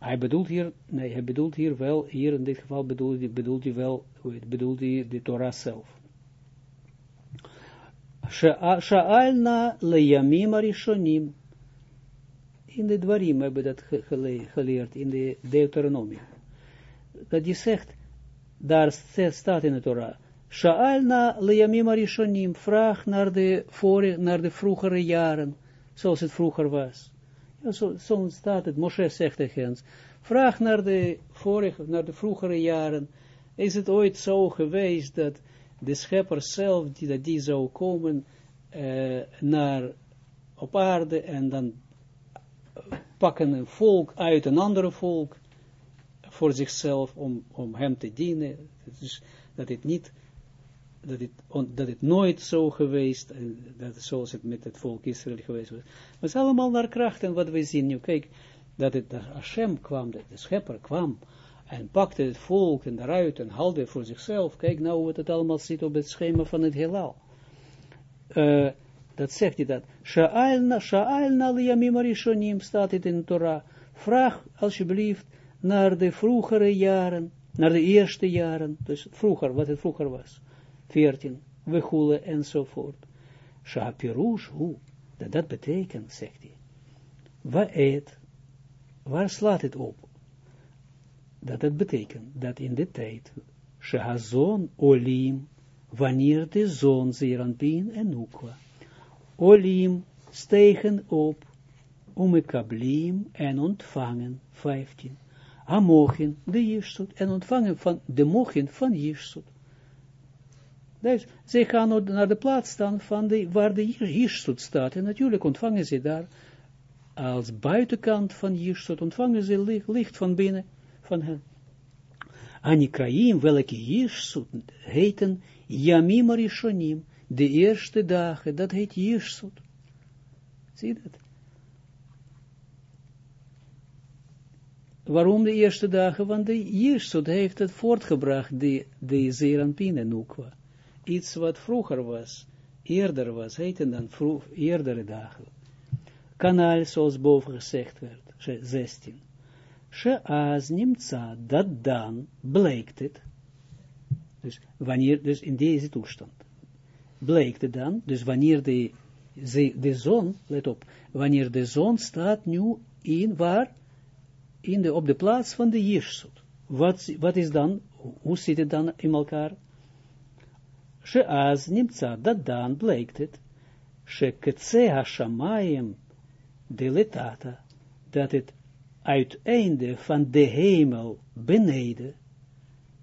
hij bedoelt hier, nee, hij bedoelt hier wel, hier in dit geval bedoelt, bedoelt hij wel, bedoelt hij de Torah zelf. Sha'alna leyamim. In de dwarim hebben dat geleerd, in de Deuteronomie. Dat je zegt, daar staat in de Torah, Sha'alna leyamim arishonim, vraag naar de, vorige, naar de vroegere jaren, zoals het vroeger was. Ja, zo, staat het, Moshe zegt tegen vraag naar de vorige, naar de vroegere jaren, is het ooit zo geweest dat de schepper zelf, die, dat die zou komen uh, naar op aarde en dan pakken een volk uit een andere volk voor zichzelf om, om hem te dienen. Dus dat het niet, dat het, on, dat het nooit zo geweest, dat zoals het met het volk Israël geweest was. Maar het is allemaal naar kracht en wat we zien nu. Kijk, dat het dat Hashem kwam, dat de schepper kwam en pakte het volk en daaruit en haalde voor zichzelf. Kijk nou wat het allemaal zit op het schema van het heelal. Uh, dat zegt hij dat. Sha'alna, sha'alna liyamim arishonim, staat het in de Torah. Vraag alsjeblieft naar de vroegere jaren, naar de eerste jaren, dus vroeger, wat het vroeger was. 14, wegule enzovoort. Sha'pirush, hoe? Dat dat betekent, zegt hij. Wat eet? Waar slaat het op? Dat het betekent dat in de tijd, Shehazon olim, wanneer de zon Zeranpin en Nukwa, olim stegen op, umekablim en ontvangen, 15, amochin, de Jirsut, en ontvangen van de mochin van Jirsut. Dus zij gaan naar de plaats staan van de, waar de Jirsut staat, en natuurlijk ontvangen ze daar, als buitenkant van Jirsut, ontvangen ze licht van binnen, van hen. Anikraim, welke Jirsut heten Yamim Arishonim, de eerste dagen, dat heet Jirsut. Zie dat? Waarom de eerste dagen? Want de Jirsut heeft het voortgebracht, de, de Zeranpin en Nukwa. Iets wat vroeger was, eerder was, heette dan vroeg, eerdere dagen. Kanaal, zoals boven gezegd werd, 16. Sheaz nimtza, dat dan blijkt het, dus wanneer, dus in deze toestand, blijkt het dan, dus wanneer de, de zon, let op, wanneer de zon staat nu in waar, in de, op de plaats van de Jirsut. Wat, wat is dan, hoe zit het dan in elkaar? Sheaz nimtza, dat dan blijkt het, Sheketse hashamayim deletata, dat het uiteinde van de hemel beneden.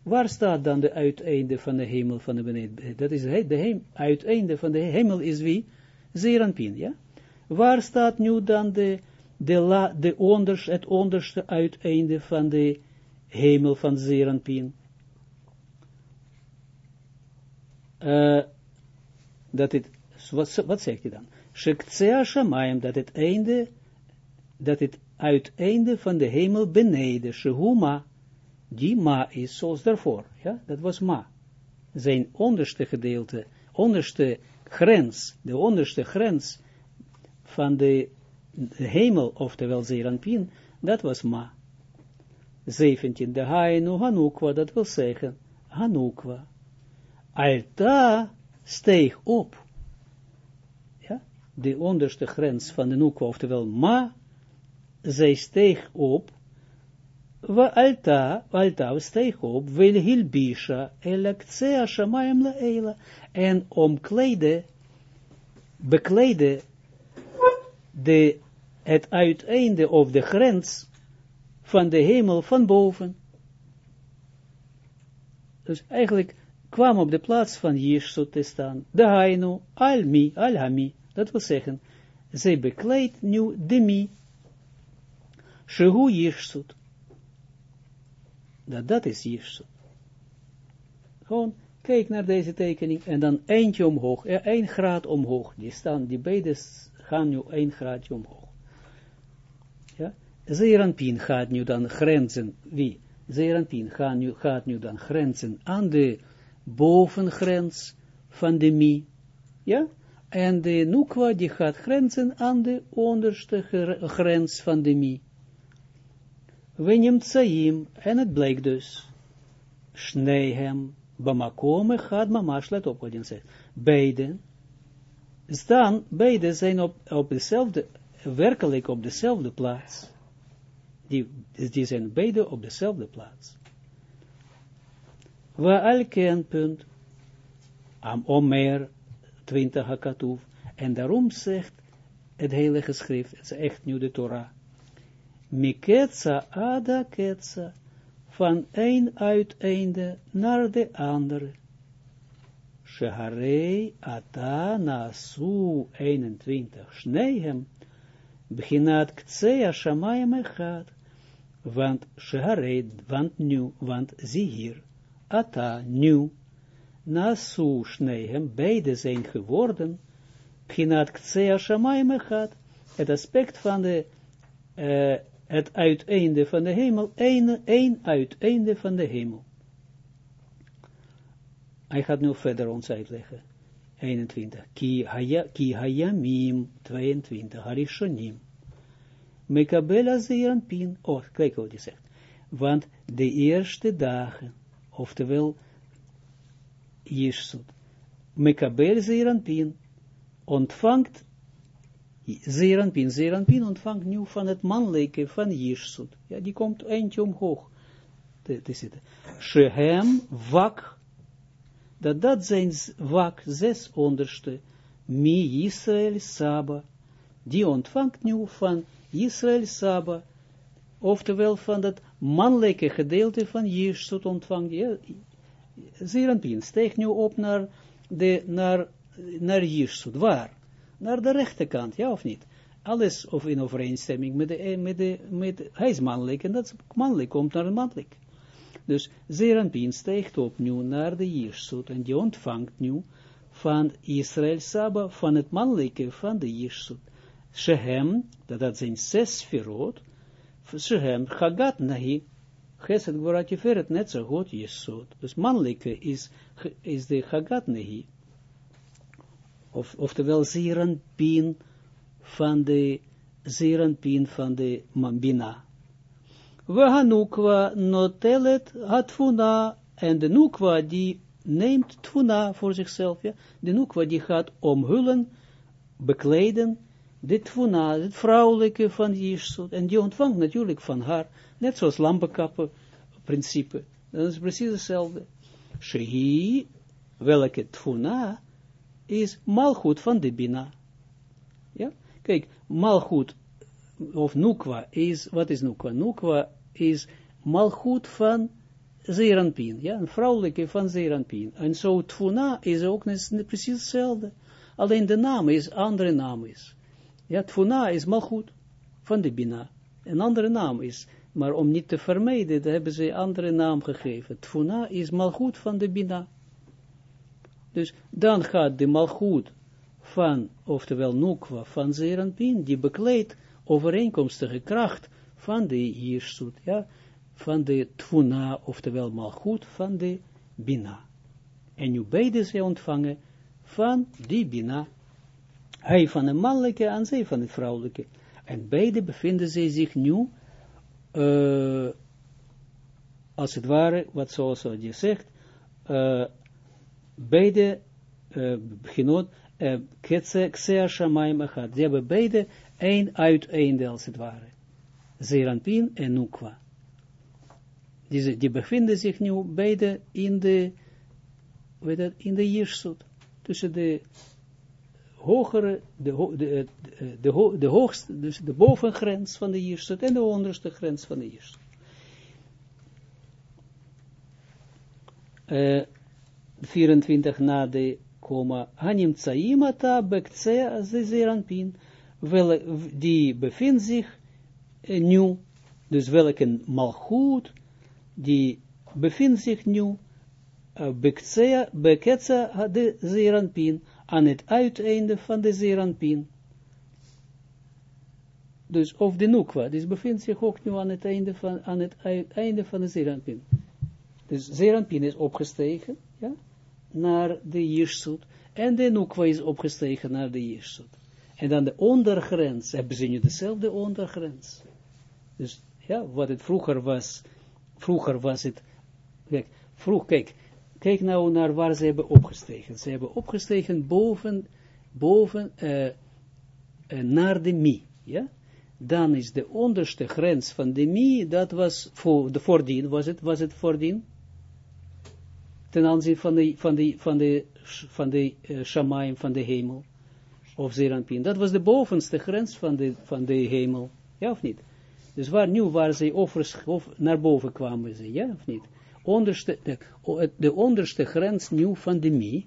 Waar staat dan de uiteinde van de hemel van de beneden? Dat is de heim, uiteinde van de hemel is wie? Zeranpin, ja? Waar staat nu dan de, de, la, de het onderste uiteinde van de hemel van Zeranpin? Uh, dat het, wat, wat zegt hij dan? Shektsea Shamayim, dat het einde, dat het uiteinde van de hemel beneden, Shehuma, die ma is zoals daarvoor, ja, dat was ma. Zijn onderste gedeelte, onderste grens, de onderste grens van de, hemel, oftewel Zeranpin, dat was ma. 17, de Hainu Hanukwa, dat wil zeggen, Hanukwa. Alta steeg op, ja, de onderste grens van de Nukwa, oftewel ma, zij steeg op, wa alta, alta steeg op, wil hilbisha, elektsea shamayim la eila, en omkleden, bekleden de, het uiteinde of de grens van de hemel van boven. Dus eigenlijk kwam op de plaats van Jirsut te staan, de Hainu, al-mi, al-hami, dat wil zeggen, zij bekleedt nu de mi, Shehu Jirsut. Dat, dat is Jirsut. Gewoon, kijk naar deze tekening en dan eentje omhoog, één graad omhoog. Die staan, die beide gaan nu één graadje omhoog. Ja, Zeranpin gaat nu dan grenzen, wie? Zeranpin gaat nu, gaat nu dan grenzen aan de bovengrens van de mi, ja, en de Nukwa die gaat grenzen aan de onderste grens van de mi. Wenimtsaim, en het bleek dus, Schneehem, Bamakome, gaat mamash, let op wat hij zegt, beiden, staan, beide zijn op, op dezelfde, werkelijk op dezelfde plaats. Die, die zijn beide op dezelfde plaats. Waar elke punt, am omer, 20 hakatuf, en daarom zegt het heilige schrift, het is echt nu de Torah, miketsa ada ketsa, van een uiteinde naar de andere. Sheharei ata nasu 21 shnehem, beginat ktsea shamayim echad, want sheharei, want nu, want zie hier, ata, nu, nasu shnehem, beide zijn geworden, beginat ktsea shamayim echad, het aspect van de, uh, het uiteinde van de hemel, een, een uiteinde van de hemel. Hij gaat nu verder ons uitleggen. 21. Ki, haya, ki hayamim, 22. Harishonim. Mekabela pin. Oh, kijk wat hij zegt. Want de eerste dagen, oftewel, Yeshut. Mekabel pin. Ontvangt Zeranpin, Zeranpin ontvangt nu van het mannelijke van Jirsut. Ja, die komt eentje omhoog te, te zitten. Shehem wak, dat dat zijn wak, zes onderste, mi Israël Saba, die ontvangt nu van Israël Saba, oftewel van dat mannelijke gedeelte van Jirsut ontvangt. Ja, Zeranpin steekt nu op naar, de, naar, naar Jirsut. Waar? Naar de rechterkant, ja of niet? Alles of in overeenstemming met de, met de, met, hij is mannelijk en dat is mannelijk, komt naar een mannelijk. Dus Zeranpin steekt op nu naar de Jirsut en die ontvangt nu van Israël Saba, van het mannelijke van de Jirsut. Shehem, dat dat zijn zes verrood, Shehem, Chagat Nahi, Geset Gvorat Jeferet, net zo goed Jesod. Dus mannelijke is, is de Chagat Nahi of, oftewel pin van de pin van de Mambina. We hanukwa notelet hatfuna, en de nukwa die neemt tfuna voor zichzelf, ja. de nukwa die gaat omhullen, bekleden, de tfuna, het vrouwelijke van Jirsut, en die ontvangt natuurlijk van haar, net zoals lampenkappen principe, dat is precies hetzelfde. Shehi, welke tfuna, is malgoed van de Bina. Ja, kijk, malgoed of Nukwa is, wat is Nukwa? Nukwa is malgoed van Zeranpin, ja, een vrouwelijke van Zeranpin. En zo Tfuna is ook precies hetzelfde. Alleen de naam is, andere naam is. Ja, Tfuna is malgoed van de Bina. Een andere naam is, maar om niet te vermijden, hebben ze een andere naam gegeven. Tfuna is malgoed van de Bina. Dus dan gaat de malgoed van, oftewel Nukwa, van Zeranpin, die bekleedt overeenkomstige kracht van de Jirsut, ja, van de Tvuna, oftewel malgoed van de Bina. En nu beide zij ontvangen van die Bina. Hij van de mannelijke en zij van de vrouwelijke. En beide bevinden zij zich nu, uh, als het ware, wat zoals je zegt, uh, beide uh, beginot, uh, Ksea Shamaim Echad. Ze hebben beide één uiteinde als het ware. Zeranpin en Nukwa. Die, die bevinden zich nu beide in de, weet dat, in de Jirsut. Tussen de hogere, de, de, de, de, de hoogste, dus de bovengrens van de Jirsut en de onderste grens van de Jirsut. Uh, 24 na de komma, Hanim Tsaimata Bektsea Zeranpin, die bevindt zich uh, nu, dus welke malchut, die bevindt zich nu, uh, Bektsea de Zeranpin, aan het uiteinde van de Zeranpin. Dus, of de Nukwa, dus bevindt zich ook nu aan het einde van, aan het einde van de Zeranpin. Dus Zeranpin is opgestegen, ja, naar de Jirsut, en de Nukwa is opgestegen naar de Jirsut. En dan de ondergrens, hebben ze nu dezelfde ondergrens. Dus ja, wat het vroeger was, vroeger was het, kijk, vroeg, kijk, kijk nou naar waar ze hebben opgestegen. Ze hebben opgestegen boven boven, uh, naar de mi, ja, dan is de onderste grens van de mi, dat was voor de voordien, was het, was het voordien, ten aanzien van de, van de, van de, van de uh, shamaim, van de hemel, of Zeranpin, dat was de bovenste grens van de, van de hemel, ja of niet? Dus waar, nu waar ze over, naar boven kwamen ze, ja of niet? Onderste, de, de onderste grens nu van de mi,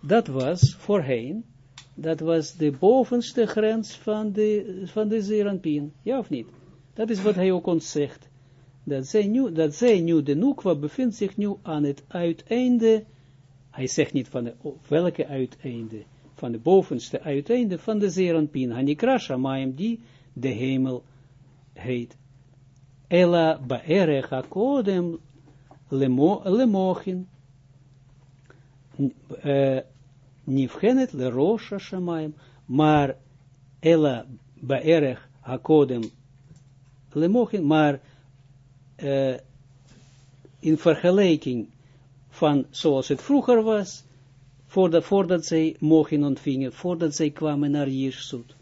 dat was voorheen, dat was de bovenste grens van de, van de. Ja of niet? Dat is wat hij ook ons zegt. Dat zij nu, dat zij nu, de Nukwa bevindt zich nu aan het uiteinde, hij zegt niet van de, welke uiteinde, van de bovenste uiteinde van de Zeranpien, Hanikra Shamayim, die de hemel heet. Ella ba'erech hakodem lemochin, uh, nifgenet le rosh hashamayim, maar ella ba'erech hakodem lemochin, maar uh, in vergelijking van zoals het vroeger was, voordat, zij mogen ontvingen, voordat zij kwamen naar Jirsut.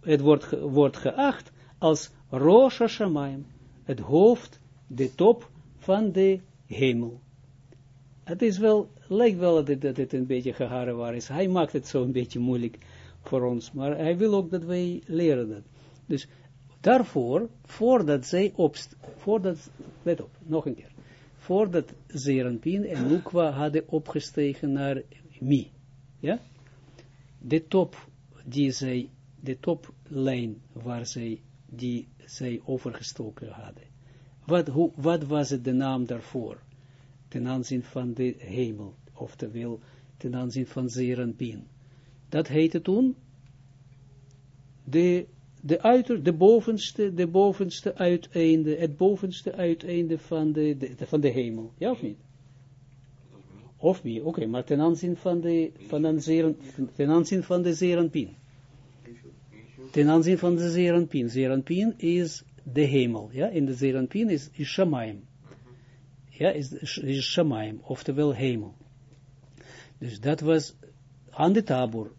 Het wordt, wordt geacht als Rosh Hashamayim, het hoofd, de top van de hemel. Het is wel, lijkt wel dat het, een beetje geharen waar is. Hij maakt het zo een beetje moeilijk voor ons, maar hij wil ook dat wij leren dat. Dus daarvoor, voordat zij opst, voordat, let op, nog een keer, voordat Zeranpien en Nukwa hadden opgestegen naar Mi, ja, de top, die zij, de toplijn waar zij, die zij overgestoken hadden. Wat, hoe, wat was het de naam daarvoor? ten aanzien van de hemel, oftewel ten aanzien van Zeranpien. Dat heette toen de, de, uiter, de, bovenste, de bovenste uiteinde, het bovenste uiteinde van de, de, van de hemel. Ja of niet? Of wie? Oké, maar ten aanzien van de, van de zeren, ten aanzien van de Zeranpien. Ten aanzien van de Zeranpien. Zeranpien is de hemel, ja, in de Zeranpien is, is Shamaim ja, is, is Shamaim, oftewel hemel. Dus dat was aan de tabor.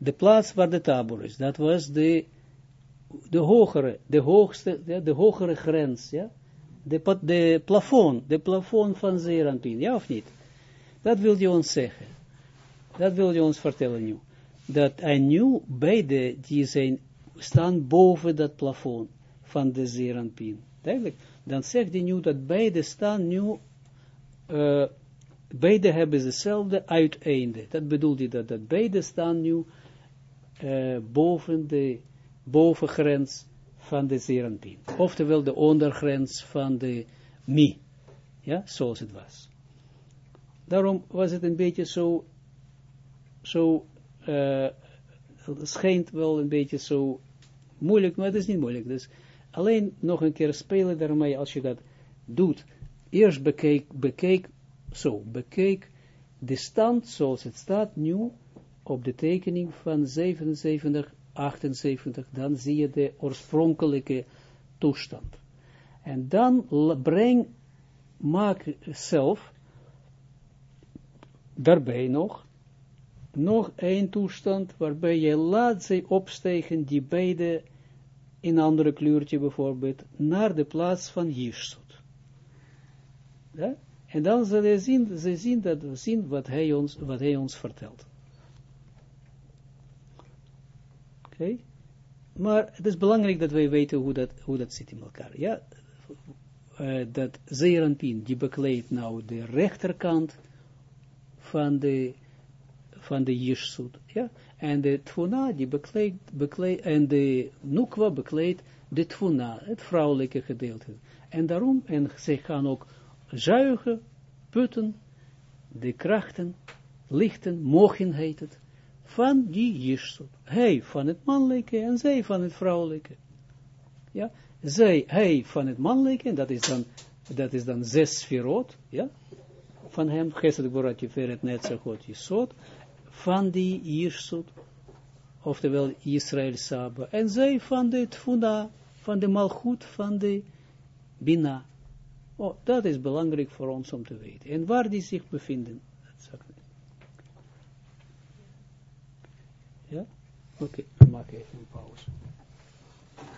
De plaats waar de tabor is, dat was de, de hogere, de hoogste, ja, de hogere grens, ja. De, de plafond, de plafond van Zeranpin, ja of niet? Dat wil je ons zeggen. Dat wil je ons vertellen nu. Dat en nu beide die zijn, staan boven dat plafond van de Zeranpin. Duidelijk dan zegt hij nu dat beide staan nu, uh, beide hebben hetzelfde uiteinde. Dat bedoelt hij dat, dat beide staan nu uh, boven de bovengrens van de Zeranpin. Oftewel de ondergrens van de Mi. Ja, zoals het was. Daarom was het een beetje zo, zo, uh, schijnt wel een beetje zo moeilijk, maar het is niet moeilijk. Dus Alleen nog een keer spelen daarmee als je dat doet. Eerst bekeek, bekeek, zo, bekeek de stand zoals het staat nu op de tekening van 77, 78, dan zie je de oorspronkelijke toestand. En dan breng, maak zelf daarbij nog, nog één toestand waarbij je laat ze opstegen die beide in een andere kleurtje bijvoorbeeld, naar de plaats van Jirsut. Ja? En dan zullen ze zien, ze zien, dat, wat, hij ons, wat hij ons vertelt. Maar het is belangrijk dat wij weten hoe dat, hoe dat zit in elkaar. Ja? Uh, dat Zeranpin, die bekleedt nou de rechterkant van de, van de Jirsut. Ja? En de Tfuna, die bekleedt, bekleed, en de Nukwa bekleedt de Tfuna, het vrouwelijke gedeelte. En daarom, en zij gaan ook zuigen, putten, de krachten, lichten, mogen heet het, van die Jirsut. Hij van het mannelijke en zij van het vrouwelijke. Ja, zij, hij van het mannelijke, en dat is dan, dat is dan zes sferot, ja, van hem, Gesed Borat Jeferet Netzachot Jesod, van die Jirsut, oftewel Israël Saba, en zij van de Tfuna, van de Malchut, van de Bina. Oh, dat is belangrijk voor ons om te weten. En waar die zich bevinden, Ja? Oké, okay, maken even pauze.